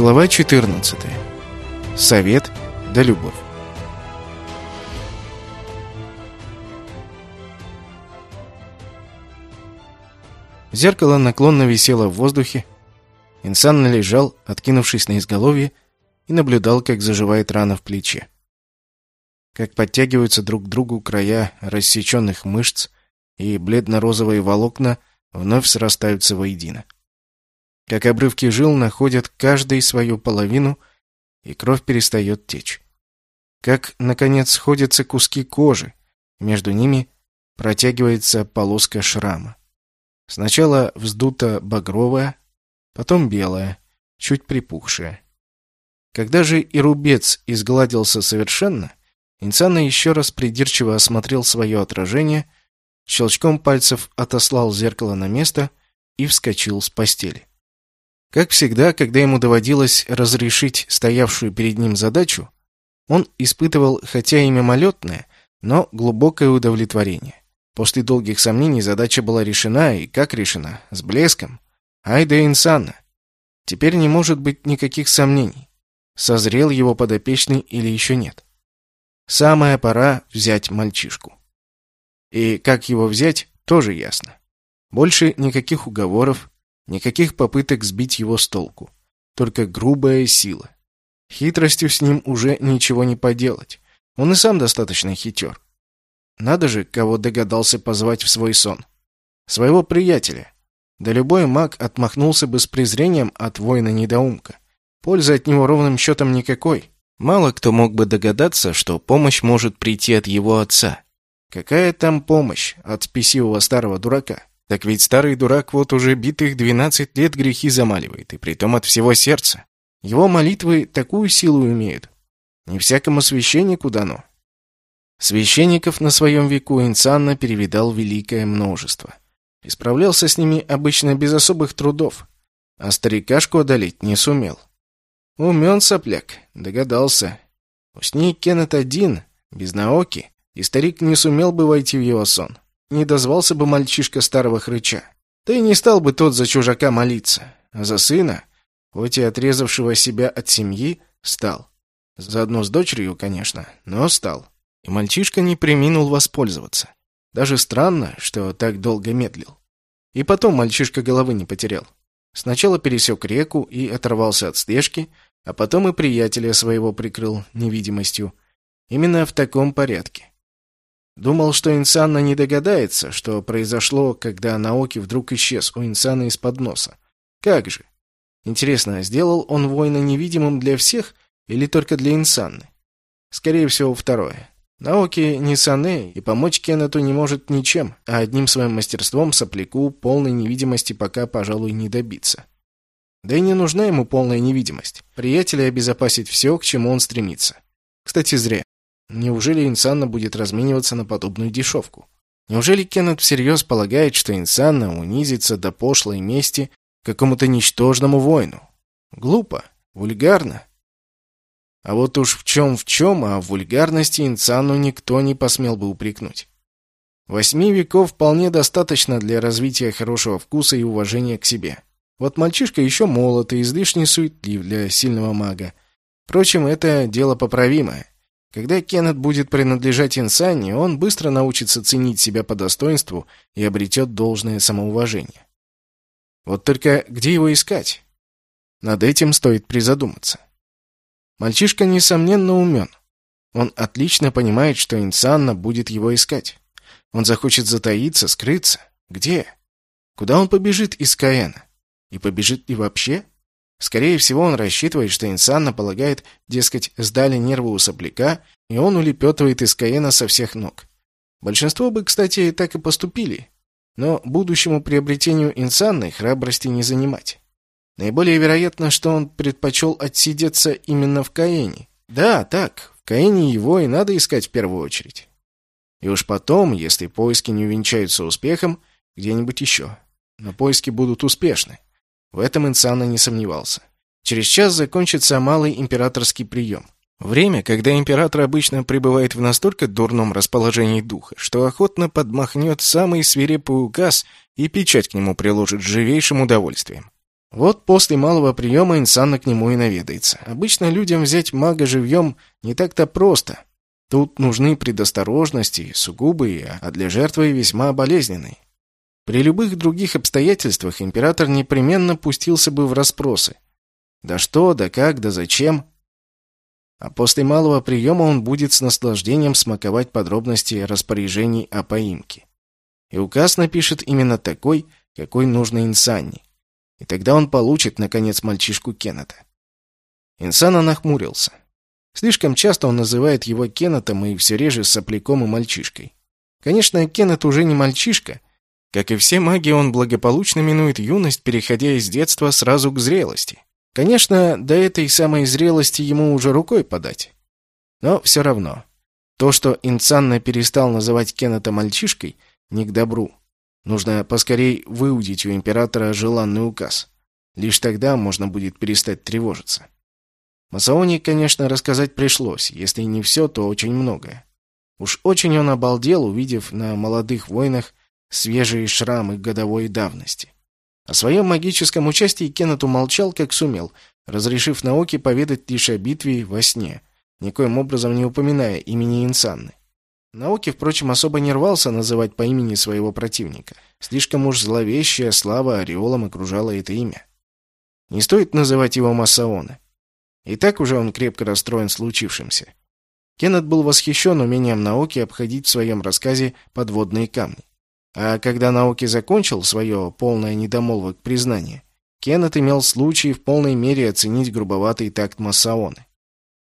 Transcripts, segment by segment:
Глава 14. Совет да любовь. Зеркало наклонно висело в воздухе. Инсан лежал, откинувшись на изголовье, и наблюдал, как заживает рана в плече. Как подтягиваются друг к другу края рассеченных мышц, и бледно-розовые волокна вновь срастаются воедино. Как обрывки жил находят каждый свою половину, и кровь перестает течь. Как, наконец, сходятся куски кожи, между ними протягивается полоска шрама. Сначала вздута багровая, потом белая, чуть припухшая. Когда же и рубец изгладился совершенно, Инсана еще раз придирчиво осмотрел свое отражение, щелчком пальцев отослал зеркало на место и вскочил с постели. Как всегда, когда ему доводилось разрешить стоявшую перед ним задачу, он испытывал хотя и мимолетное, но глубокое удовлетворение. После долгих сомнений задача была решена, и как решена? С блеском. Ай да инсанна. Теперь не может быть никаких сомнений. Созрел его подопечный или еще нет. Самая пора взять мальчишку. И как его взять, тоже ясно. Больше никаких уговоров, Никаких попыток сбить его с толку. Только грубая сила. Хитростью с ним уже ничего не поделать. Он и сам достаточно хитер. Надо же, кого догадался позвать в свой сон. Своего приятеля. Да любой маг отмахнулся бы с презрением от воина-недоумка. Пользы от него ровным счетом никакой. Мало кто мог бы догадаться, что помощь может прийти от его отца. Какая там помощь от спесивого старого дурака? Так ведь старый дурак вот уже битых двенадцать лет грехи замаливает, и притом от всего сердца. Его молитвы такую силу имеют. Не всякому священнику дано. Священников на своем веку Инсанна перевидал великое множество. Исправлялся с ними обычно без особых трудов, а старикашку одолеть не сумел. Умен сопляк, догадался. Усни Кеннет один, без науки, и старик не сумел бы войти в его сон не дозвался бы мальчишка старого хрыча. Да и не стал бы тот за чужака молиться. А за сына, хоть и отрезавшего себя от семьи, стал. Заодно с дочерью, конечно, но стал. И мальчишка не приминул воспользоваться. Даже странно, что так долго медлил. И потом мальчишка головы не потерял. Сначала пересек реку и оторвался от стежки, а потом и приятеля своего прикрыл невидимостью. Именно в таком порядке. Думал, что Инсанна не догадается, что произошло, когда Наоки вдруг исчез у Инсана из-под носа. Как же? Интересно, сделал он воина невидимым для всех или только для Инсанны? Скорее всего, второе. Наоки не Сане и помочь Кеннету не может ничем, а одним своим мастерством сопляку полной невидимости пока, пожалуй, не добиться. Да и не нужна ему полная невидимость. Приятеля обезопасить все, к чему он стремится. Кстати, зря. Неужели Инсанна будет размениваться на подобную дешевку? Неужели Кеннет всерьез полагает, что Инсанна унизится до пошлой мести какому-то ничтожному воину? Глупо, вульгарно. А вот уж в чем в чем, а в вульгарности Инсанну никто не посмел бы упрекнуть. Восьми веков вполне достаточно для развития хорошего вкуса и уважения к себе. Вот мальчишка еще молод и излишне суетлив для сильного мага. Впрочем, это дело поправимое. Когда Кеннет будет принадлежать Инсанне, он быстро научится ценить себя по достоинству и обретет должное самоуважение. Вот только где его искать? Над этим стоит призадуматься. Мальчишка, несомненно, умен. Он отлично понимает, что Инсанна будет его искать. Он захочет затаиться, скрыться. Где? Куда он побежит из Каэна? И побежит ли вообще? Скорее всего, он рассчитывает, что Инсанна полагает, дескать, сдали нервы у сопляка, и он улепетывает из Каена со всех ног. Большинство бы, кстати, так и поступили. Но будущему приобретению Инсанны храбрости не занимать. Наиболее вероятно, что он предпочел отсидеться именно в Каэне. Да, так, в Каэне его и надо искать в первую очередь. И уж потом, если поиски не увенчаются успехом, где-нибудь еще. Но поиски будут успешны. В этом Инсана не сомневался. Через час закончится малый императорский прием. Время, когда император обычно пребывает в настолько дурном расположении духа, что охотно подмахнет самый свирепый указ и печать к нему приложит живейшим удовольствием. Вот после малого приема Инсанна к нему и наведается. Обычно людям взять мага живьем не так-то просто. Тут нужны предосторожности, сугубые, а для жертвы весьма болезненные. При любых других обстоятельствах император непременно пустился бы в расспросы. Да что, да как, да зачем? А после малого приема он будет с наслаждением смаковать подробности распоряжений о поимке. И указ напишет именно такой, какой нужно Инсанне. И тогда он получит, наконец, мальчишку Кеннета. Инсана нахмурился. Слишком часто он называет его Кеннетом и все реже сопляком и мальчишкой. Конечно, Кеннет уже не мальчишка. Как и все маги, он благополучно минует юность, переходя из детства сразу к зрелости. Конечно, до этой самой зрелости ему уже рукой подать. Но все равно. То, что Инцанна перестал называть Кеннета мальчишкой, не к добру. Нужно поскорей выудить у императора желанный указ. Лишь тогда можно будет перестать тревожиться. Масаони, конечно, рассказать пришлось, если не все, то очень многое. Уж очень он обалдел, увидев на молодых воинах свежие шрамы годовой давности. О своем магическом участии Кеннет умолчал, как сумел, разрешив Наоки поведать лишь о битве во сне, никоим образом не упоминая имени Инсанны. Наоки, впрочем, особо не рвался называть по имени своего противника. Слишком уж зловещая слава ореолом окружала это имя. Не стоит называть его Масаона. И так уже он крепко расстроен случившимся. Кеннет был восхищен умением Наоки обходить в своем рассказе подводные камни. А когда Наоки закончил свое полное недомолвок признание, Кеннет имел случай в полной мере оценить грубоватый такт Масаоны.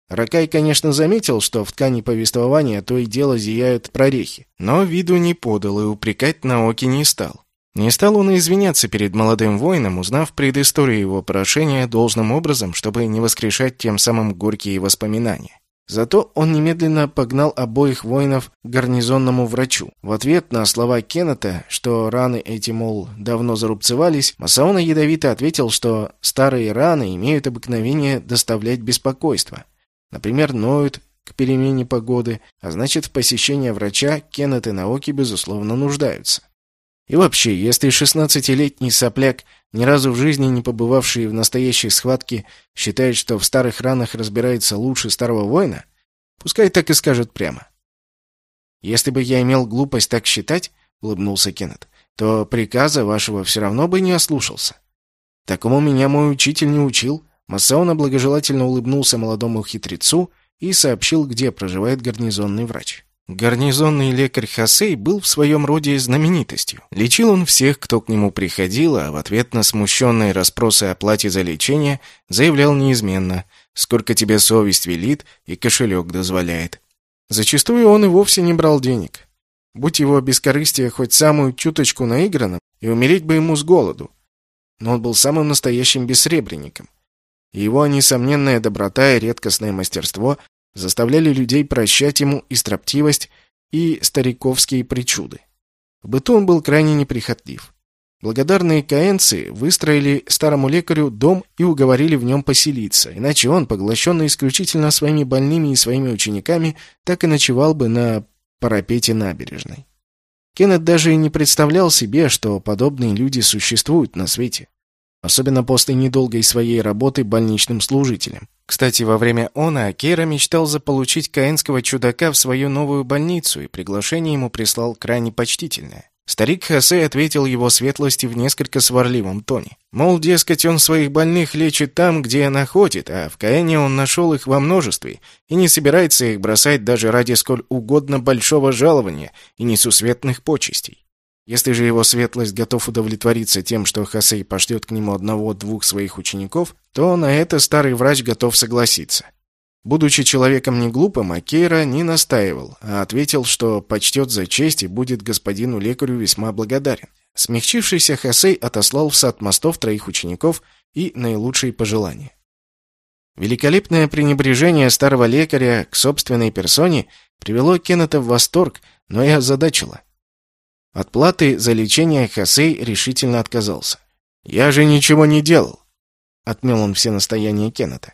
Ракай, конечно, заметил, что в ткани повествования то и дело зияют прорехи, но виду не подал и упрекать Наоки не стал. Не стал он извиняться перед молодым воином, узнав предысторию его прошения должным образом, чтобы не воскрешать тем самым горькие воспоминания. Зато он немедленно погнал обоих воинов к гарнизонному врачу. В ответ на слова Кеннета, что раны эти, мол, давно зарубцевались, Масаона ядовито ответил, что старые раны имеют обыкновение доставлять беспокойство. Например, ноют к перемене погоды, а значит, в посещении врача Кеннет и Наоки, безусловно, нуждаются. И вообще, если шестнадцатилетний сопляк, ни разу в жизни не побывавший в настоящей схватке, считает, что в старых ранах разбирается лучше старого воина, пускай так и скажет прямо. «Если бы я имел глупость так считать, — улыбнулся Кеннет, — то приказа вашего все равно бы не ослушался. Такому меня мой учитель не учил». Масауна благожелательно улыбнулся молодому хитрецу и сообщил, где проживает гарнизонный врач. Гарнизонный лекарь Хасей был в своем роде знаменитостью. Лечил он всех, кто к нему приходил, а в ответ на смущенные расспросы о плате за лечение заявлял неизменно «Сколько тебе совесть велит и кошелек дозволяет». Зачастую он и вовсе не брал денег. Будь его бескорыстие хоть самую чуточку наигранным, и умереть бы ему с голоду. Но он был самым настоящим бессребренником. И его несомненная доброта и редкостное мастерство заставляли людей прощать ему и строптивость, и стариковские причуды. В быту он был крайне неприхотлив. Благодарные каэнцы выстроили старому лекарю дом и уговорили в нем поселиться, иначе он, поглощенный исключительно своими больными и своими учениками, так и ночевал бы на парапете набережной. Кеннет даже и не представлял себе, что подобные люди существуют на свете особенно после недолгой своей работы больничным служителем. Кстати, во время она Кера мечтал заполучить каинского чудака в свою новую больницу, и приглашение ему прислал крайне почтительное. Старик Хосе ответил его светлости в несколько сварливом тоне. Мол, дескать, он своих больных лечит там, где находит, а в Каэне он нашел их во множестве и не собирается их бросать даже ради сколь угодно большого жалования и несусветных почестей. Если же его светлость готов удовлетвориться тем, что Хасей пошлет к нему одного-двух своих учеников, то на это старый врач готов согласиться. Будучи человеком не глупым, Акейра не настаивал, а ответил, что почтет за честь и будет господину лекарю весьма благодарен. Смягчившийся Хасей отослал в сад мостов троих учеников и наилучшие пожелания. Великолепное пренебрежение старого лекаря к собственной персоне привело Кеннета в восторг, но и озадачило. От платы за лечение Хосей решительно отказался. «Я же ничего не делал», — отмел он все настояния Кеннета.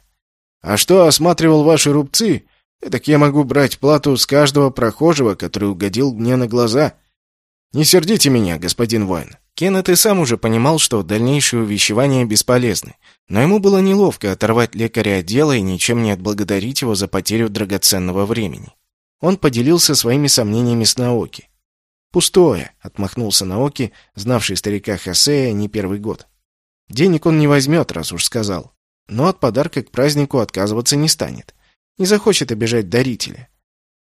«А что осматривал ваши рубцы, так я могу брать плату с каждого прохожего, который угодил мне на глаза. Не сердите меня, господин воин. Кеннет и сам уже понимал, что дальнейшие увещевания бесполезны, но ему было неловко оторвать лекаря от дела и ничем не отблагодарить его за потерю драгоценного времени. Он поделился своими сомнениями с Наоки. «Пустое», — отмахнулся Наоки, знавший старика Хосея не первый год. «Денег он не возьмет, раз уж сказал. Но от подарка к празднику отказываться не станет. Не захочет обижать дарителя.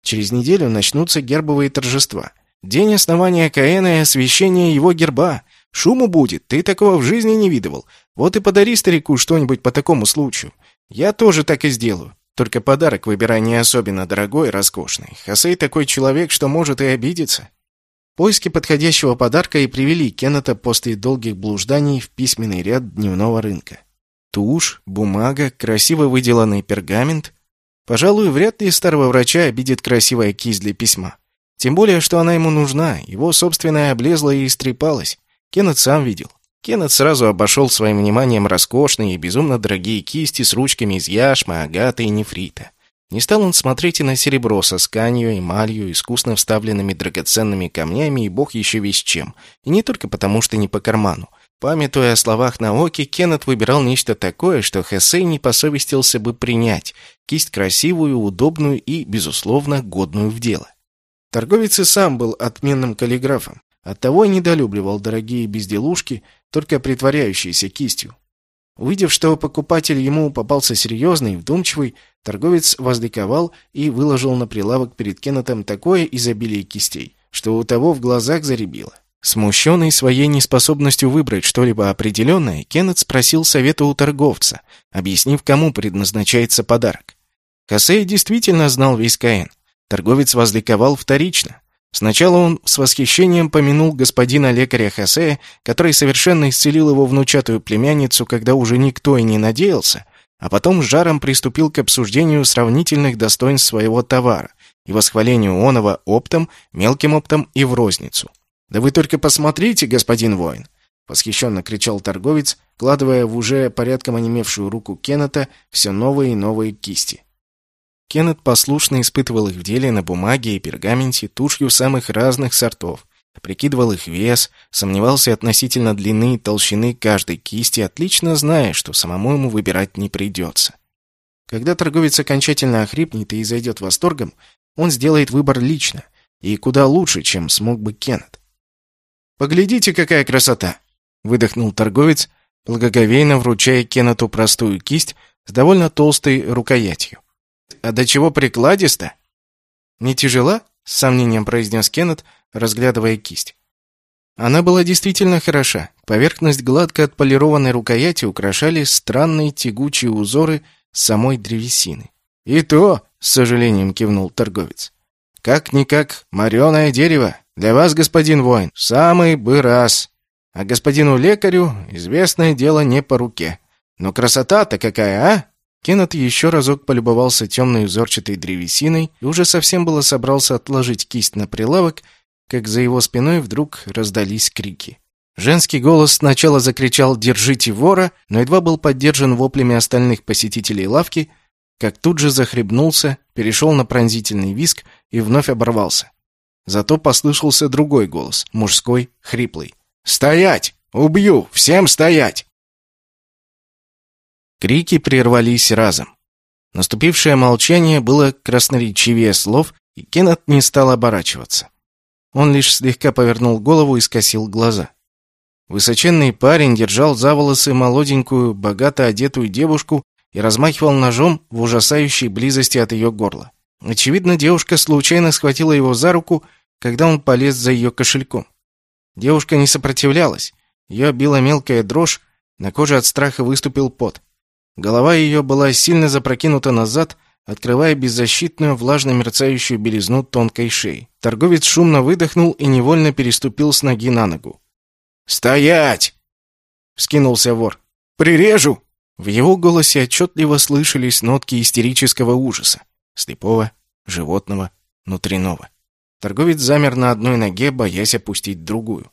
Через неделю начнутся гербовые торжества. День основания Каэна и освящения его герба. Шуму будет, ты такого в жизни не видывал. Вот и подари старику что-нибудь по такому случаю. Я тоже так и сделаю. Только подарок выбирай не особенно дорогой и роскошный. Хосей такой человек, что может и обидеться. Поиски подходящего подарка и привели Кеннета после долгих блужданий в письменный ряд дневного рынка. Тушь, бумага, красиво выделанный пергамент. Пожалуй, вряд ли старого врача обидит красивая кисть для письма. Тем более, что она ему нужна, его собственная облезла и истрепалась. Кеннет сам видел. Кеннет сразу обошел своим вниманием роскошные и безумно дорогие кисти с ручками из яшмы, агаты и нефрита. Не стал он смотреть и на серебро со сканью, эмалью, искусно вставленными драгоценными камнями и бог еще весь чем. И не только потому, что не по карману. Памятуя о словах Наоки, Кеннет выбирал нечто такое, что Хесей не посовестился бы принять. Кисть красивую, удобную и, безусловно, годную в дело. Торговец и сам был отменным каллиграфом. Оттого и недолюбливал дорогие безделушки, только притворяющиеся кистью. Увидев, что покупатель ему попался серьезный, вдумчивый, торговец возликовал и выложил на прилавок перед Кеннетом такое изобилие кистей, что у того в глазах заребило. Смущенный своей неспособностью выбрать что-либо определенное, Кеннет спросил совета у торговца, объяснив, кому предназначается подарок. Хосей действительно знал весь Каэн. Торговец возликовал вторично. Сначала он с восхищением помянул господина лекаря Хосея, который совершенно исцелил его внучатую племянницу, когда уже никто и не надеялся, а потом с жаром приступил к обсуждению сравнительных достоинств своего товара и восхвалению оного оптом, мелким оптом и в розницу. «Да вы только посмотрите, господин воин!» — восхищенно кричал торговец, кладывая в уже порядком онемевшую руку Кеннета все новые и новые кисти. Кеннет послушно испытывал их в деле на бумаге и пергаменте тушью самых разных сортов, прикидывал их вес, сомневался относительно длины и толщины каждой кисти, отлично зная, что самому ему выбирать не придется. Когда торговец окончательно охрипнет и зайдет восторгом, он сделает выбор лично, и куда лучше, чем смог бы Кеннет. «Поглядите, какая красота!» — выдохнул торговец, благоговейно вручая Кеннету простую кисть с довольно толстой рукоятью. А до чего прикладисто? Не тяжела? С сомнением произнес Кеннет, разглядывая кисть. Она была действительно хороша. Поверхность гладко отполированной рукояти украшали странные тягучие узоры самой древесины. «И то», — с сожалением кивнул торговец, — «как-никак мореное дерево. Для вас, господин воин, самый бы раз. А господину лекарю известное дело не по руке. Но красота-то какая, а?» Кеннет еще разок полюбовался темной узорчатой древесиной и уже совсем было собрался отложить кисть на прилавок, как за его спиной вдруг раздались крики. Женский голос сначала закричал «Держите вора!», но едва был поддержан воплями остальных посетителей лавки, как тут же захлебнулся, перешел на пронзительный виск и вновь оборвался. Зато послышался другой голос, мужской, хриплый. «Стоять! Убью! Всем стоять!» Крики прервались разом. Наступившее молчание было красноречивее слов, и Кеннет не стал оборачиваться. Он лишь слегка повернул голову и скосил глаза. Высоченный парень держал за волосы молоденькую, богато одетую девушку и размахивал ножом в ужасающей близости от ее горла. Очевидно, девушка случайно схватила его за руку, когда он полез за ее кошельком. Девушка не сопротивлялась. Ее била мелкая дрожь, на коже от страха выступил пот. Голова ее была сильно запрокинута назад, открывая беззащитную, влажно мерцающую белизну тонкой шеи. Торговец шумно выдохнул и невольно переступил с ноги на ногу. «Стоять!» — вскинулся вор. «Прирежу!» В его голосе отчетливо слышались нотки истерического ужаса. Слепого, животного, внутреннего. Торговец замер на одной ноге, боясь опустить другую.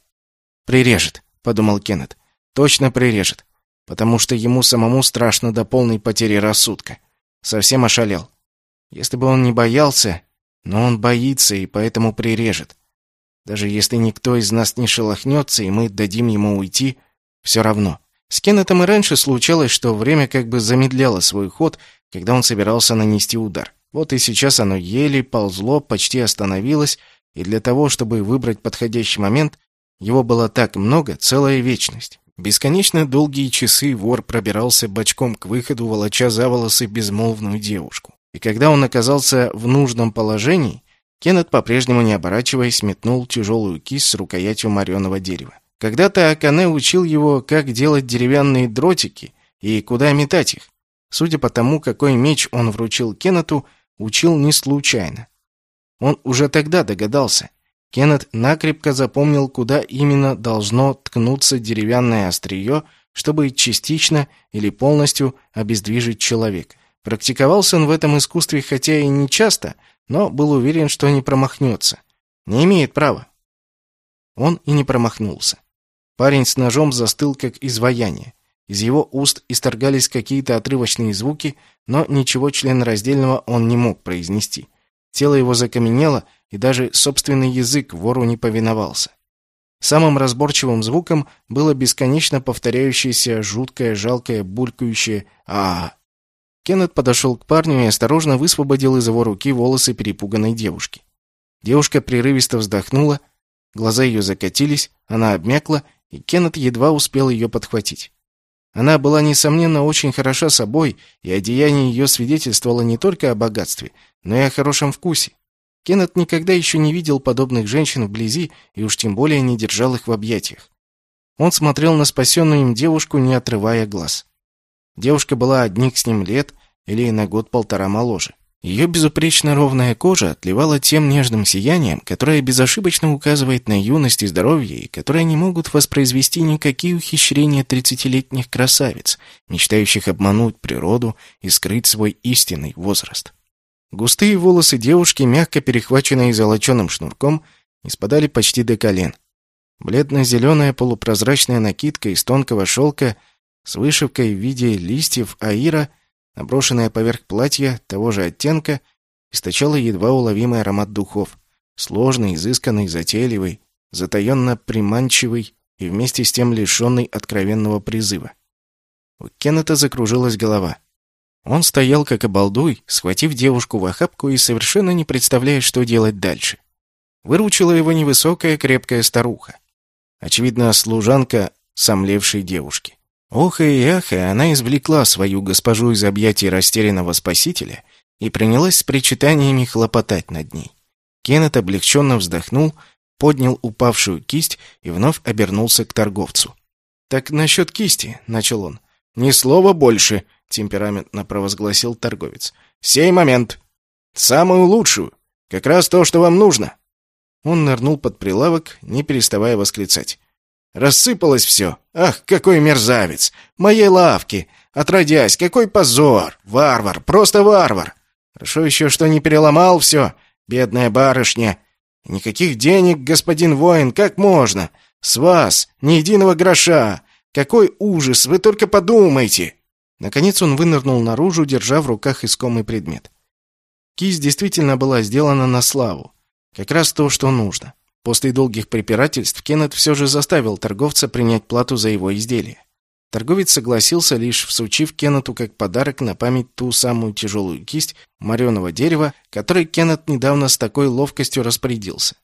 «Прирежет», — подумал Кеннет. «Точно прирежет потому что ему самому страшно до полной потери рассудка. Совсем ошалел. Если бы он не боялся, но он боится и поэтому прирежет. Даже если никто из нас не шелохнется, и мы дадим ему уйти, все равно. С Кеннетом и раньше случалось, что время как бы замедляло свой ход, когда он собирался нанести удар. Вот и сейчас оно еле ползло, почти остановилось, и для того, чтобы выбрать подходящий момент, его было так много, целая вечность. Бесконечно долгие часы вор пробирался бочком к выходу, волоча за волосы безмолвную девушку. И когда он оказался в нужном положении, Кеннет, по-прежнему не оборачиваясь, метнул тяжелую кисть с рукоятью мореного дерева. Когда-то Акане учил его, как делать деревянные дротики и куда метать их. Судя по тому, какой меч он вручил Кеннету, учил не случайно. Он уже тогда догадался. Кеннет накрепко запомнил, куда именно должно ткнуться деревянное острие, чтобы частично или полностью обездвижить человека. Практиковался он в этом искусстве хотя и не часто, но был уверен, что не промахнется. Не имеет права. Он и не промахнулся. Парень с ножом застыл, как изваяние. Из его уст исторгались какие-то отрывочные звуки, но ничего членораздельного он не мог произнести. Тело его закаменело, и даже собственный язык вору не повиновался. Самым разборчивым звуком было бесконечно повторяющееся жуткое, жалкое, булькающее а, Кеннет подошел к парню и осторожно высвободил из его руки волосы перепуганной девушки. Девушка прерывисто вздохнула, глаза ее закатились, она обмякла, и Кеннет едва успел ее подхватить. Она была, несомненно, очень хороша собой, и одеяние ее свидетельствовало не только о богатстве, но и о хорошем вкусе. Кеннет никогда еще не видел подобных женщин вблизи и уж тем более не держал их в объятиях. Он смотрел на спасенную им девушку, не отрывая глаз. Девушка была одних с ним лет или на год-полтора моложе. Ее безупречно ровная кожа отливала тем нежным сиянием, которое безошибочно указывает на юность и здоровье, и которое не могут воспроизвести никакие ухищрения тридцатилетних красавиц, мечтающих обмануть природу и скрыть свой истинный возраст. Густые волосы девушки, мягко перехваченные золоченым шнурком, не спадали почти до колен. Бледно-зеленая полупрозрачная накидка из тонкого шелка с вышивкой в виде листьев аира – Наброшенная поверх платья того же оттенка источала едва уловимый аромат духов. Сложный, изысканный, затейливый, затаенно приманчивый и вместе с тем лишенный откровенного призыва. У Кеннета закружилась голова. Он стоял как обалдуй, схватив девушку в охапку и совершенно не представляя, что делать дальше. Выручила его невысокая крепкая старуха. Очевидно, служанка сомлевшей девушки. Ох и ах, и она извлекла свою госпожу из объятий растерянного спасителя и принялась с причитаниями хлопотать над ней. Кеннет облегченно вздохнул, поднял упавшую кисть и вновь обернулся к торговцу. «Так насчет кисти», — начал он. «Ни слова больше», — темпераментно провозгласил торговец. «Сей момент. Самую лучшую. Как раз то, что вам нужно». Он нырнул под прилавок, не переставая восклицать. Рассыпалось все. Ах, какой мерзавец! Моей лавки! Отродясь, какой позор! Варвар, просто варвар! Хорошо еще, что не переломал все, бедная барышня. Никаких денег, господин воин, как можно? С вас ни единого гроша! Какой ужас, вы только подумайте!» Наконец он вынырнул наружу, держа в руках искомый предмет. Кисть действительно была сделана на славу. Как раз то, что нужно. После долгих препирательств Кеннет все же заставил торговца принять плату за его изделие. Торговец согласился, лишь всучив Кеннету как подарок на память ту самую тяжелую кисть мореного дерева, которой Кеннет недавно с такой ловкостью распорядился.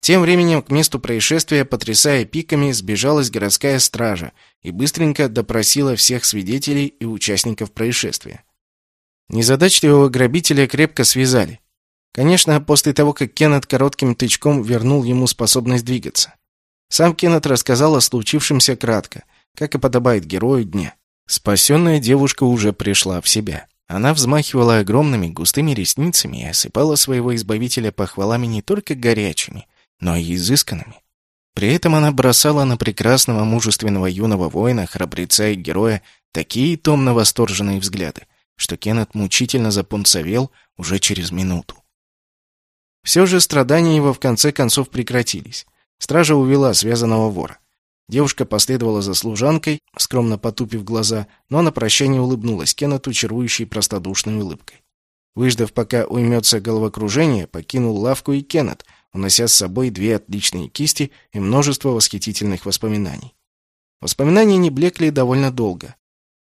Тем временем к месту происшествия, потрясая пиками, сбежалась городская стража и быстренько допросила всех свидетелей и участников происшествия. Незадачливого грабителя крепко связали. Конечно, после того, как Кеннет коротким тычком вернул ему способность двигаться. Сам Кеннет рассказал о случившемся кратко, как и подобает герою дня. Спасенная девушка уже пришла в себя. Она взмахивала огромными густыми ресницами и осыпала своего избавителя похвалами не только горячими, но и изысканными. При этом она бросала на прекрасного мужественного юного воина, храбреца и героя такие томно восторженные взгляды, что Кеннет мучительно запунцовел уже через минуту. Все же страдания его в конце концов прекратились. Стража увела связанного вора. Девушка последовала за служанкой, скромно потупив глаза, но на прощание улыбнулась Кеннету чарующей простодушной улыбкой. Выждав, пока уймется головокружение, покинул лавку и Кеннет, унося с собой две отличные кисти и множество восхитительных воспоминаний. Воспоминания не блекли довольно долго.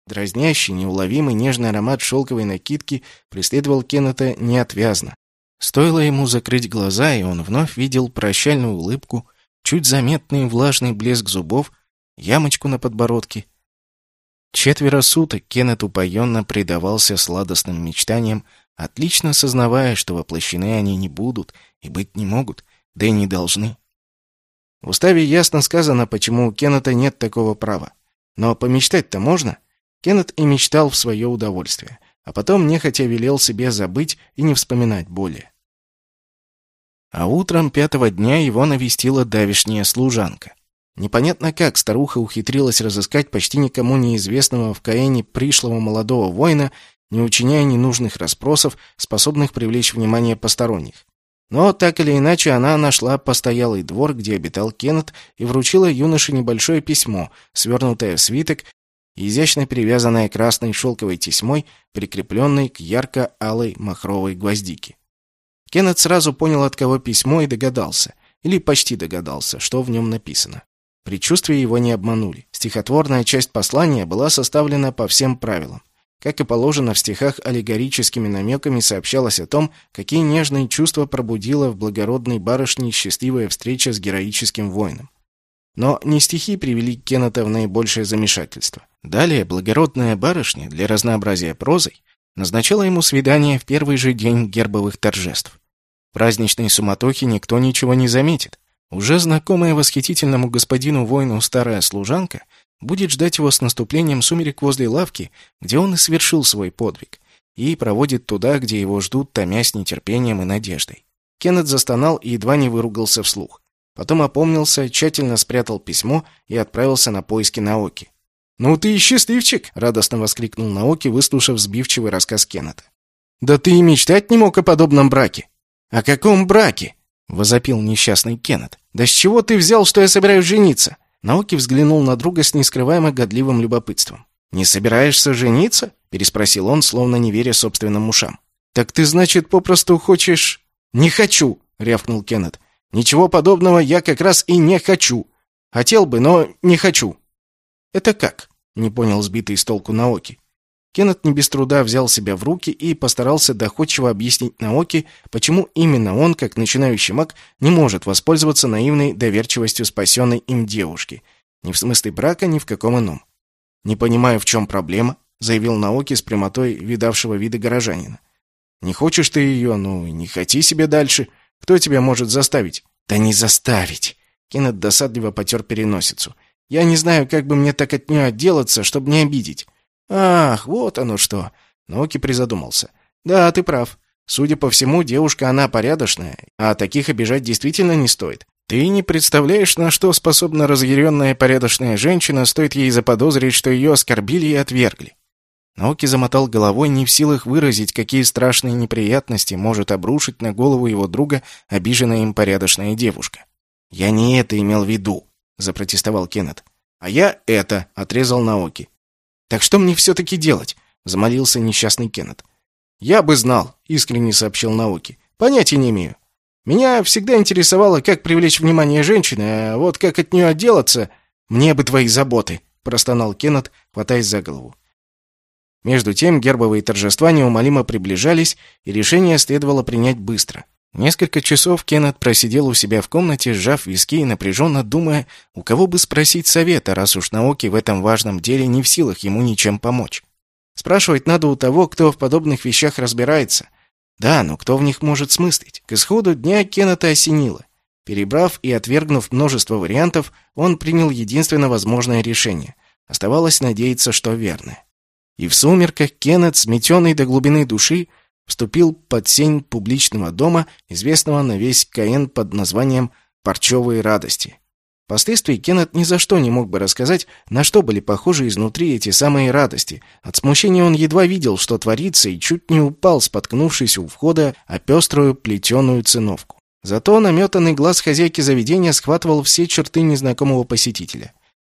Дразнящий, неуловимый нежный аромат шелковой накидки преследовал Кеннета неотвязно. Стоило ему закрыть глаза, и он вновь видел прощальную улыбку, чуть заметный влажный блеск зубов, ямочку на подбородке. Четверо суток Кеннет упоенно предавался сладостным мечтаниям, отлично сознавая, что воплощены они не будут и быть не могут, да и не должны. В уставе ясно сказано, почему у Кеннета нет такого права. Но помечтать-то можно. Кеннет и мечтал в свое удовольствие, а потом нехотя велел себе забыть и не вспоминать более. А утром пятого дня его навестила давишняя служанка. Непонятно как старуха ухитрилась разыскать почти никому неизвестного в Каэне пришлого молодого воина, не учиняя ненужных расспросов, способных привлечь внимание посторонних. Но так или иначе она нашла постоялый двор, где обитал Кеннет, и вручила юноше небольшое письмо, свернутое в свиток изящно перевязанная красной шелковой тесьмой, прикрепленной к ярко-алой махровой гвоздике. Кеннет сразу понял, от кого письмо, и догадался, или почти догадался, что в нем написано. Предчувствия его не обманули. Стихотворная часть послания была составлена по всем правилам. Как и положено, в стихах аллегорическими намеками сообщалось о том, какие нежные чувства пробудила в благородной барышне счастливая встреча с героическим воином. Но не стихи привели Кеннета в наибольшее замешательство. Далее благородная барышня для разнообразия прозой назначала ему свидание в первый же день гербовых торжеств. В праздничной суматохе никто ничего не заметит. Уже знакомая восхитительному господину воину старая служанка будет ждать его с наступлением сумерек возле лавки, где он и совершил свой подвиг, и проводит туда, где его ждут, томясь нетерпением и надеждой. Кеннет застонал и едва не выругался вслух. Потом опомнился, тщательно спрятал письмо и отправился на поиски Наоки. «Ну ты и счастливчик!» — радостно воскликнул Наоки, выслушав сбивчивый рассказ Кеннета. «Да ты и мечтать не мог о подобном браке!» «О каком браке?» — возопил несчастный Кеннет. «Да с чего ты взял, что я собираюсь жениться?» Наоки взглянул на друга с нескрываемо годливым любопытством. «Не собираешься жениться?» — переспросил он, словно не веря собственным ушам. «Так ты, значит, попросту хочешь...» «Не хочу!» — рявкнул Кеннет. Ничего подобного я как раз и не хочу. Хотел бы, но не хочу. Это как? Не понял сбитый с толку Наоки. Кеннет не без труда взял себя в руки и постарался доходчиво объяснить Наоки, почему именно он, как начинающий маг, не может воспользоваться наивной доверчивостью спасенной им девушки. Ни в смысле брака, ни в каком ином. «Не понимаю, в чем проблема», — заявил Наоки с прямотой видавшего вида горожанина. «Не хочешь ты ее, ну, не хоти себе дальше. Кто тебя может заставить?» «Да не заставить!» Кеннет досадливо потер переносицу. «Я не знаю, как бы мне так от нее отделаться, чтобы не обидеть». «Ах, вот оно что!» Ноки призадумался. «Да, ты прав. Судя по всему, девушка она порядочная, а таких обижать действительно не стоит. Ты не представляешь, на что способна разъяренная порядочная женщина, стоит ей заподозрить, что ее оскорбили и отвергли. Наоки замотал головой, не в силах выразить, какие страшные неприятности может обрушить на голову его друга обиженная им порядочная девушка. «Я не это имел в виду», — запротестовал Кеннет. «А я это», — отрезал Наоки. «Так что мне все-таки делать?» — замолился несчастный Кеннет. «Я бы знал», — искренне сообщил Наоки. «Понятия не имею. Меня всегда интересовало, как привлечь внимание женщины, а вот как от нее отделаться... Мне бы твои заботы», — простонал Кеннет, хватаясь за голову. Между тем гербовые торжества неумолимо приближались, и решение следовало принять быстро. Несколько часов Кеннет просидел у себя в комнате, сжав виски и напряженно думая, у кого бы спросить совета, раз уж науки в этом важном деле не в силах ему ничем помочь. Спрашивать надо у того, кто в подобных вещах разбирается. Да, но кто в них может смыслить? К исходу дня Кеннета осенило. Перебрав и отвергнув множество вариантов, он принял единственно возможное решение. Оставалось надеяться, что верное. И в сумерках Кеннет, сметенный до глубины души, вступил под сень публичного дома, известного на весь Каэн под названием «Парчевые радости». Впоследствии Кеннет ни за что не мог бы рассказать, на что были похожи изнутри эти самые радости. От смущения он едва видел, что творится, и чуть не упал, споткнувшись у входа о пеструю плетеную циновку. Зато наметанный глаз хозяйки заведения схватывал все черты незнакомого посетителя.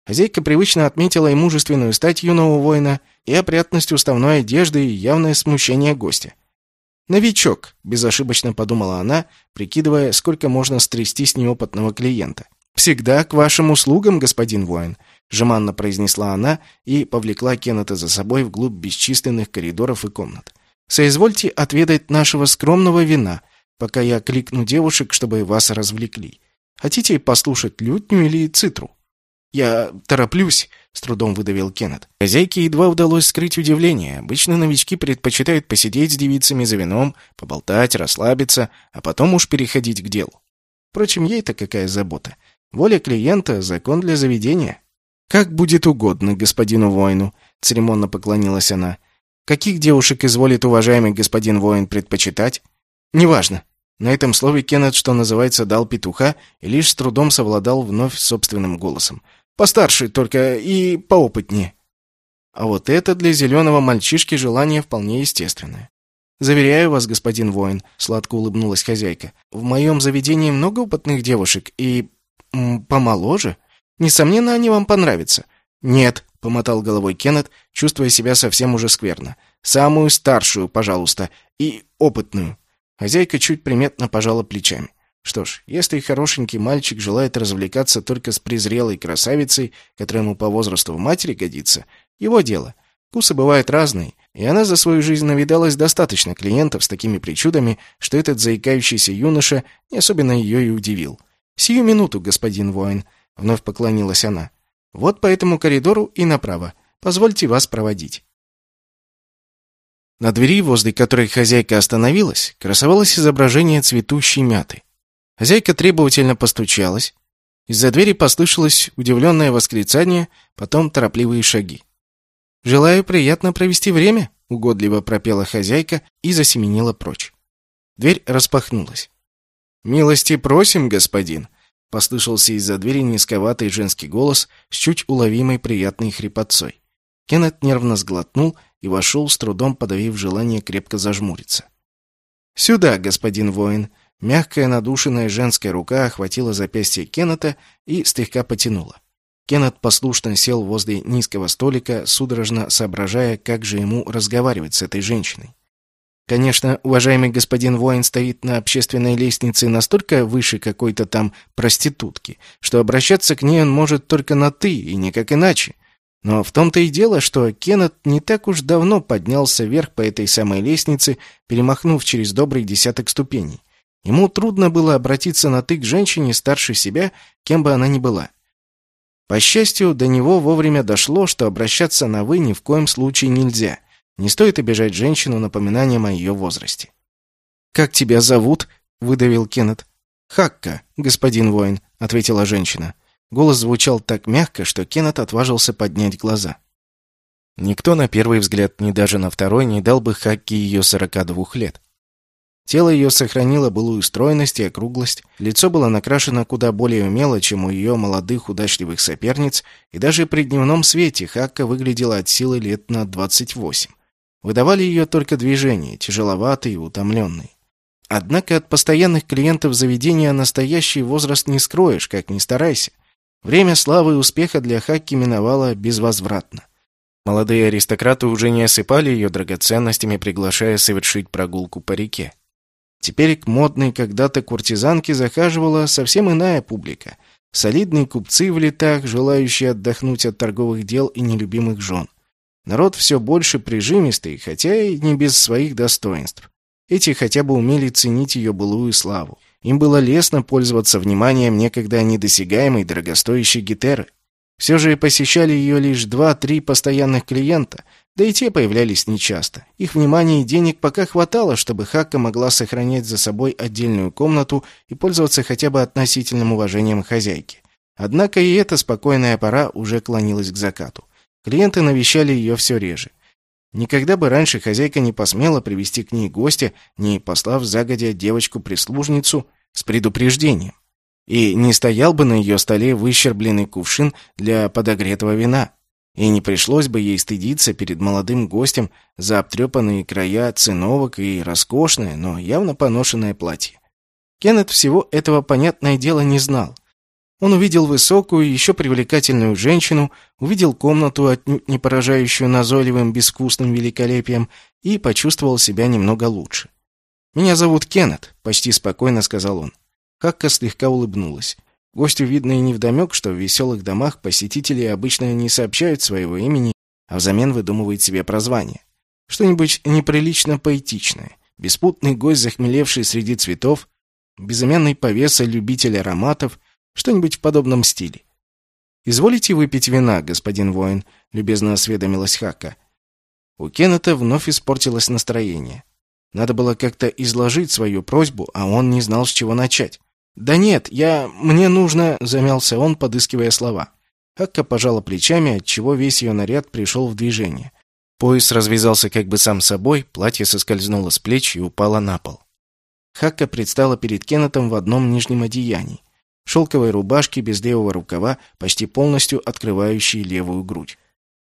Хозяйка привычно отметила и мужественную стать юного воина, и опрятность уставной одежды, и явное смущение гостя. «Новичок», — безошибочно подумала она, прикидывая, сколько можно стрясти с неопытного клиента. «Всегда к вашим услугам, господин воин», — жеманно произнесла она и повлекла Кеннета за собой вглубь бесчисленных коридоров и комнат. «Соизвольте отведать нашего скромного вина, пока я кликну девушек, чтобы вас развлекли. Хотите послушать лютню или цитру?» «Я тороплюсь», — с трудом выдавил Кеннет. Хозяйке едва удалось скрыть удивление. Обычно новички предпочитают посидеть с девицами за вином, поболтать, расслабиться, а потом уж переходить к делу. Впрочем, ей-то какая забота. Воля клиента — закон для заведения. «Как будет угодно господину воину», — церемонно поклонилась она. «Каких девушек изволит уважаемый господин воин предпочитать?» «Неважно». На этом слове Кеннет, что называется, дал петуха и лишь с трудом совладал вновь собственным голосом. «Постарше только и поопытнее». А вот это для зеленого мальчишки желание вполне естественное. «Заверяю вас, господин воин», — сладко улыбнулась хозяйка, «в моем заведении много опытных девушек и помоложе. Несомненно, они вам понравятся». «Нет», — помотал головой Кеннет, чувствуя себя совсем уже скверно. «Самую старшую, пожалуйста, и опытную». Хозяйка чуть приметно пожала плечами. Что ж, если хорошенький мальчик желает развлекаться только с презрелой красавицей, которая ему по возрасту в матери годится, его дело. Вкусы бывают разные, и она за свою жизнь навидалась достаточно клиентов с такими причудами, что этот заикающийся юноша не особенно ее и удивил. «Сию минуту, господин воин», — вновь поклонилась она. «Вот по этому коридору и направо. Позвольте вас проводить». На двери, возле которой хозяйка остановилась, красовалось изображение цветущей мяты. Хозяйка требовательно постучалась. Из-за двери послышалось удивленное восклицание, потом торопливые шаги. «Желаю приятно провести время», — угодливо пропела хозяйка и засеменила прочь. Дверь распахнулась. «Милости просим, господин!» — послышался из-за двери низковатый женский голос с чуть уловимой приятной хрипотцой. Кеннет нервно сглотнул и вошел, с трудом подавив желание крепко зажмуриться. «Сюда, господин воин!» Мягкая надушенная женская рука охватила запястье Кеннета и слегка потянула. Кеннет послушно сел возле низкого столика, судорожно соображая, как же ему разговаривать с этой женщиной. Конечно, уважаемый господин воин стоит на общественной лестнице настолько выше какой-то там проститутки, что обращаться к ней он может только на «ты» и никак иначе. Но в том-то и дело, что Кеннет не так уж давно поднялся вверх по этой самой лестнице, перемахнув через добрый десяток ступеней. Ему трудно было обратиться на «ты» к женщине старше себя, кем бы она ни была. По счастью, до него вовремя дошло, что обращаться на «вы» ни в коем случае нельзя — не стоит обижать женщину напоминанием о ее возрасте. «Как тебя зовут?» — выдавил Кеннет. «Хакка, господин воин», — ответила женщина. Голос звучал так мягко, что Кеннет отважился поднять глаза. Никто на первый взгляд, ни даже на второй, не дал бы Хакке ее сорока двух лет. Тело ее сохранило былую стройность и округлость, лицо было накрашено куда более умело, чем у ее молодых удачливых соперниц, и даже при дневном свете Хакка выглядела от силы лет на двадцать восемь. Выдавали ее только движения, тяжеловатые и утомленные. Однако от постоянных клиентов заведения настоящий возраст не скроешь, как ни старайся. Время славы и успеха для Хакки миновало безвозвратно. Молодые аристократы уже не осыпали ее драгоценностями, приглашая совершить прогулку по реке. Теперь к модной когда-то куртизанке захаживала совсем иная публика. Солидные купцы в летах, желающие отдохнуть от торговых дел и нелюбимых жен. Народ все больше прижимистый, хотя и не без своих достоинств. Эти хотя бы умели ценить ее былую славу. Им было лестно пользоваться вниманием некогда недосягаемой дорогостоящей гитеры. Все же посещали ее лишь два-три постоянных клиента, да и те появлялись нечасто. Их внимания и денег пока хватало, чтобы Хакка могла сохранять за собой отдельную комнату и пользоваться хотя бы относительным уважением хозяйки. Однако и эта спокойная пора уже клонилась к закату. Клиенты навещали ее все реже. Никогда бы раньше хозяйка не посмела привести к ней гостя, не послав загодя девочку-прислужницу с предупреждением. И не стоял бы на ее столе выщербленный кувшин для подогретого вина. И не пришлось бы ей стыдиться перед молодым гостем за обтрепанные края циновок и роскошное, но явно поношенное платье. Кеннет всего этого, понятное дело, не знал — он увидел высокую, еще привлекательную женщину, увидел комнату, отнюдь не поражающую назойливым безвкусным великолепием, и почувствовал себя немного лучше. «Меня зовут Кеннет», — почти спокойно сказал он. Хакка слегка улыбнулась. Гостю видно и невдомек, что в веселых домах посетители обычно не сообщают своего имени, а взамен выдумывают себе прозвание. Что-нибудь неприлично поэтичное. Беспутный гость, захмелевший среди цветов, безымянный повеса, любитель ароматов, что-нибудь в подобном стиле. «Изволите выпить вина, господин воин?» — любезно осведомилась Хака. У Кеннета вновь испортилось настроение. Надо было как-то изложить свою просьбу, а он не знал, с чего начать. «Да нет, я... мне нужно...» — замялся он, подыскивая слова. Хакка пожала плечами, отчего весь ее наряд пришел в движение. Пояс развязался как бы сам собой, платье соскользнуло с плеч и упало на пол. Хакка предстала перед Кеннетом в одном нижнем одеянии. Шелковой рубашке без левого рукава, почти полностью открывающей левую грудь.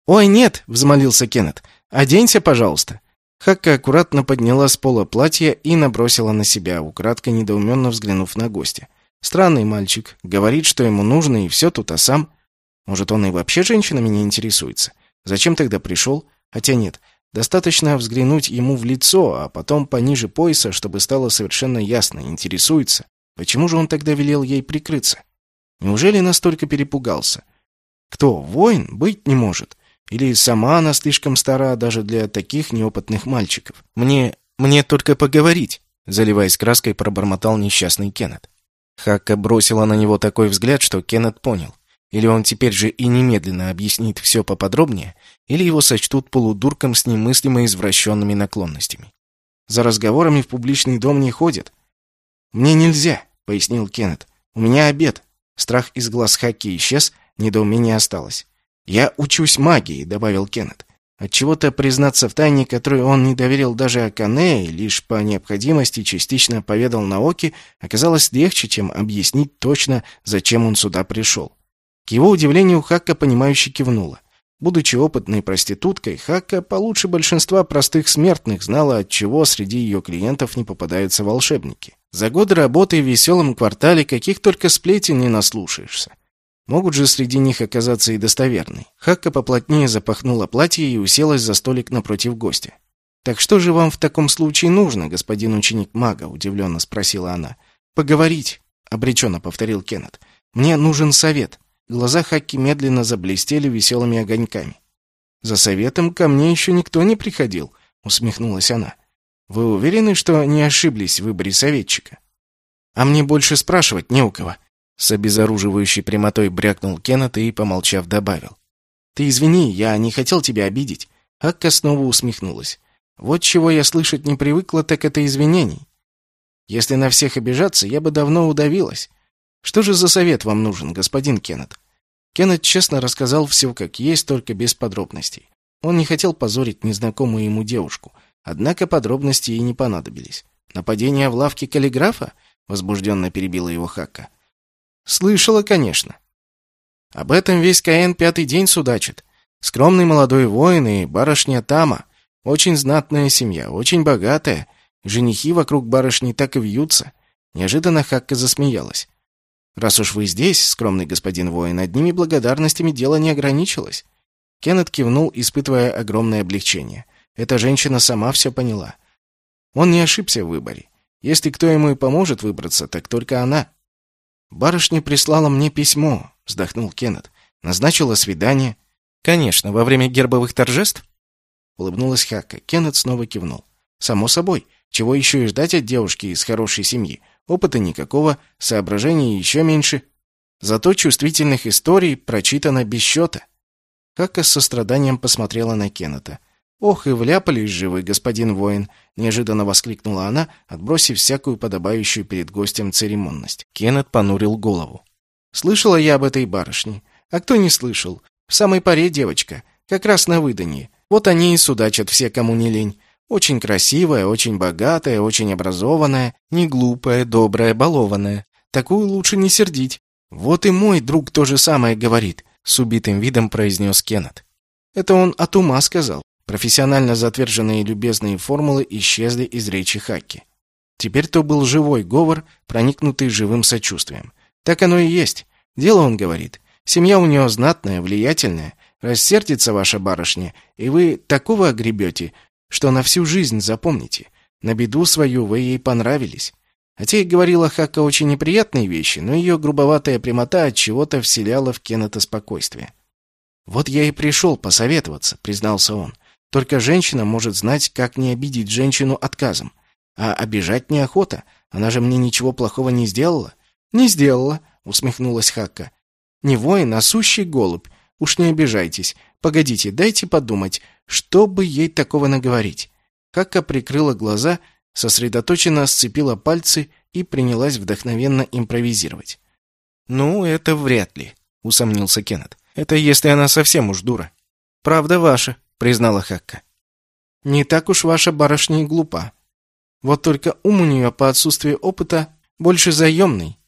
«Ой, нет!» — взмолился Кеннет. «Оденься, пожалуйста!» Хакка аккуратно подняла с пола платье и набросила на себя, украдко недоуменно взглянув на гостя. Странный мальчик. Говорит, что ему нужно, и все тут, а сам... Может, он и вообще женщинами не интересуется? Зачем тогда пришел? Хотя нет, достаточно взглянуть ему в лицо, а потом пониже пояса, чтобы стало совершенно ясно, интересуется. Почему же он тогда велел ей прикрыться? Неужели настолько перепугался? Кто, воин? Быть не может. Или сама она слишком стара даже для таких неопытных мальчиков? Мне... мне только поговорить, заливаясь краской, пробормотал несчастный Кеннет. Хакка бросила на него такой взгляд, что Кеннет понял. Или он теперь же и немедленно объяснит все поподробнее, или его сочтут полудурком с немыслимо извращенными наклонностями. За разговорами в публичный дом не ходят. «Мне нельзя», — пояснил Кеннет. «У меня обед». Страх из глаз Хаки исчез, недоумение осталось. «Я учусь магии», — добавил Кеннет. Отчего-то признаться в тайне, которую он не доверил даже Акане и лишь по необходимости частично поведал Наоки, оказалось легче, чем объяснить точно, зачем он сюда пришел. К его удивлению, Хакка, понимающе кивнула. Будучи опытной проституткой, Хакка получше большинства простых смертных знала, от чего среди ее клиентов не попадаются волшебники. За годы работы в веселом квартале каких только сплетен не наслушаешься. Могут же среди них оказаться и достоверные. Хакка поплотнее запахнула платье и уселась за столик напротив гостя. «Так что же вам в таком случае нужно, господин ученик мага?» – удивленно спросила она. «Поговорить», – обреченно повторил Кеннет. «Мне нужен совет». Глаза Хакки медленно заблестели веселыми огоньками. «За советом ко мне еще никто не приходил», — усмехнулась она. «Вы уверены, что не ошиблись в выборе советчика?» «А мне больше спрашивать не у кого», — с обезоруживающей прямотой брякнул Кеннет и, помолчав, добавил. «Ты извини, я не хотел тебя обидеть». Хакка снова усмехнулась. «Вот чего я слышать не привыкла, так это извинений. Если на всех обижаться, я бы давно удавилась. Что же за совет вам нужен, господин Кеннет? Кеннет честно рассказал все как есть, только без подробностей. Он не хотел позорить незнакомую ему девушку, однако подробности и не понадобились. Нападение в лавке каллиграфа? возбужденно перебила его Хакка. Слышала, конечно. Об этом весь Каэн пятый день судачит. Скромный молодой воин и барышня Тама. Очень знатная семья, очень богатая. Женихи вокруг барышни так и вьются. Неожиданно Хакка засмеялась. Раз уж вы здесь, скромный господин воин, одними благодарностями дело не ограничилось. Кеннет кивнул, испытывая огромное облегчение. Эта женщина сама все поняла. Он не ошибся в выборе. Если кто ему и поможет выбраться, так только она. Барышня прислала мне письмо, вздохнул Кеннет. Назначила свидание. Конечно, во время гербовых торжеств? Улыбнулась Хакка. Кеннет снова кивнул. Само собой, чего еще и ждать от девушки из хорошей семьи? Опыта никакого, соображений еще меньше. Зато чувствительных историй прочитано без счета. Хака с состраданием посмотрела на Кеннета. «Ох, и вляпались же вы, господин воин!» — неожиданно воскликнула она, отбросив всякую подобающую перед гостем церемонность. Кеннет понурил голову. «Слышала я об этой барышне. А кто не слышал? В самой паре девочка. Как раз на выданье. Вот они и судачат все, кому не лень. Очень красивая, очень богатая, очень образованная, не глупая, добрая, балованная. Такую лучше не сердить. Вот и мой друг то же самое говорит, с убитым видом произнес Кеннет. Это он от ума сказал. Профессионально затверженные любезные формулы исчезли из речи Хаки. Теперь то был живой говор, проникнутый живым сочувствием. Так оно и есть. Дело, он говорит. Семья у него знатная, влиятельная. Рассердится ваша барышня, и вы такого огребете, что на всю жизнь запомните. На беду свою вы ей понравились. Хотя и говорила Хака очень неприятные вещи, но ее грубоватая прямота от чего-то вселяла в Кеннета спокойствие. «Вот я и пришел посоветоваться», — признался он. «Только женщина может знать, как не обидеть женщину отказом. А обижать неохота. Она же мне ничего плохого не сделала». «Не сделала», — усмехнулась Хакка. «Не воин, а сущий голубь. Уж не обижайтесь. Погодите, дайте подумать, что бы ей такого наговорить». Хакка прикрыла глаза сосредоточенно сцепила пальцы и принялась вдохновенно импровизировать. «Ну, это вряд ли», — усомнился Кеннет. «Это если она совсем уж дура». «Правда ваша», — признала Хакка. «Не так уж ваша барышня и глупа. Вот только ум у нее по отсутствию опыта больше заемный.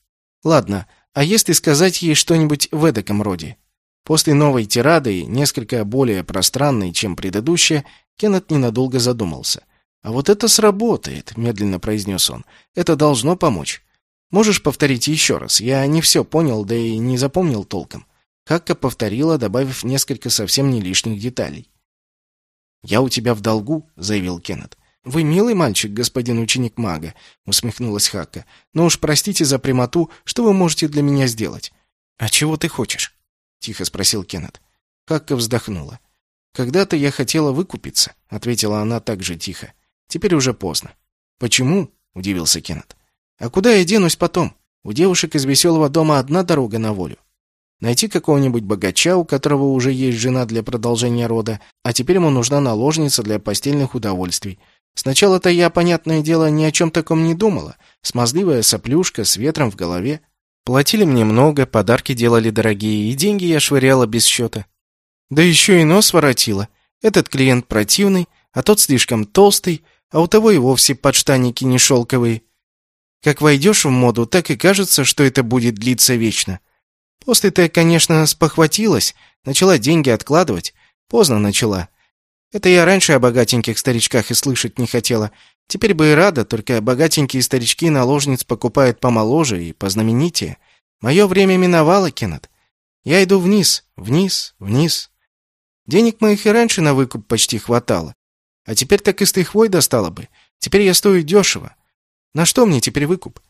Ладно, а если сказать ей что-нибудь в эдаком роде?» После новой тирады, несколько более пространной, чем предыдущая, Кеннет ненадолго задумался. «А вот это сработает», — медленно произнес он. «Это должно помочь. Можешь повторить еще раз? Я не все понял, да и не запомнил толком». Хакка повторила, добавив несколько совсем не лишних деталей. «Я у тебя в долгу», — заявил Кеннет. «Вы милый мальчик, господин ученик мага», — усмехнулась Хакка. «Но уж простите за прямоту, что вы можете для меня сделать?» «А чего ты хочешь?» — тихо спросил Кеннет. Хакка вздохнула. «Когда-то я хотела выкупиться», — ответила она так же тихо. Теперь уже поздно. Почему? удивился Кеннет. А куда я денусь потом? У девушек из веселого дома одна дорога на волю. Найти какого-нибудь богача, у которого уже есть жена для продолжения рода, а теперь ему нужна наложница для постельных удовольствий. Сначала-то я, понятное дело, ни о чем таком не думала. Смазливая соплюшка с ветром в голове. Платили мне много, подарки делали дорогие, и деньги я швыряла без счета. Да еще и нос воротила. Этот клиент противный, а тот слишком толстый, а у того и вовсе подштанники не шелковые. Как войдешь в моду, так и кажется, что это будет длиться вечно. После ты, конечно, спохватилась, начала деньги откладывать. Поздно начала. Это я раньше о богатеньких старичках и слышать не хотела. Теперь бы и рада, только богатенькие старички наложниц покупают помоложе и познаменитее. Мое время миновало, Кеннет. Я иду вниз, вниз, вниз. Денег моих и раньше на выкуп почти хватало. А теперь так и с лихвой достало бы. Теперь я стою дешево. На что мне теперь выкуп?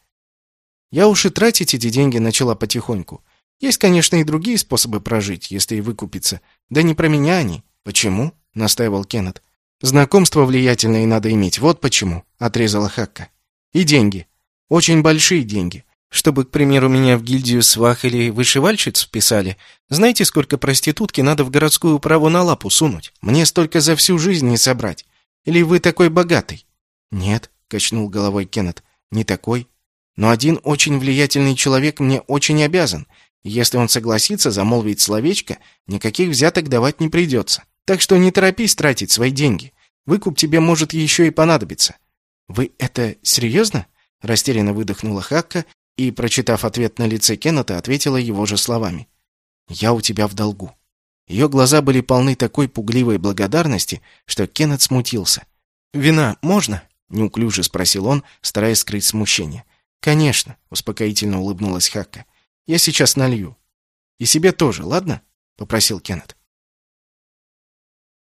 Я уж и тратить эти деньги начала потихоньку. Есть, конечно, и другие способы прожить, если и выкупиться. Да не про меня они. Почему? настаивал Кеннет. Знакомства влиятельные надо иметь. Вот почему, отрезала Хакка. И деньги. Очень большие деньги. Чтобы, к примеру, меня в гильдию свах или вышивальщиц вписали, знаете, сколько проститутки надо в городскую управу на лапу сунуть? Мне столько за всю жизнь не собрать. Или вы такой богатый?» «Нет», — качнул головой Кеннет, — «не такой. Но один очень влиятельный человек мне очень обязан. Если он согласится замолвить словечко, никаких взяток давать не придется. Так что не торопись тратить свои деньги. Выкуп тебе может еще и понадобиться». «Вы это серьезно?» — растерянно выдохнула Хакка и, прочитав ответ на лице Кеннета, ответила его же словами. «Я у тебя в долгу». Ее глаза были полны такой пугливой благодарности, что Кеннет смутился. «Вина можно?» — неуклюже спросил он, стараясь скрыть смущение. «Конечно», — успокоительно улыбнулась Хакка. «Я сейчас налью». «И себе тоже, ладно?» — попросил Кеннет.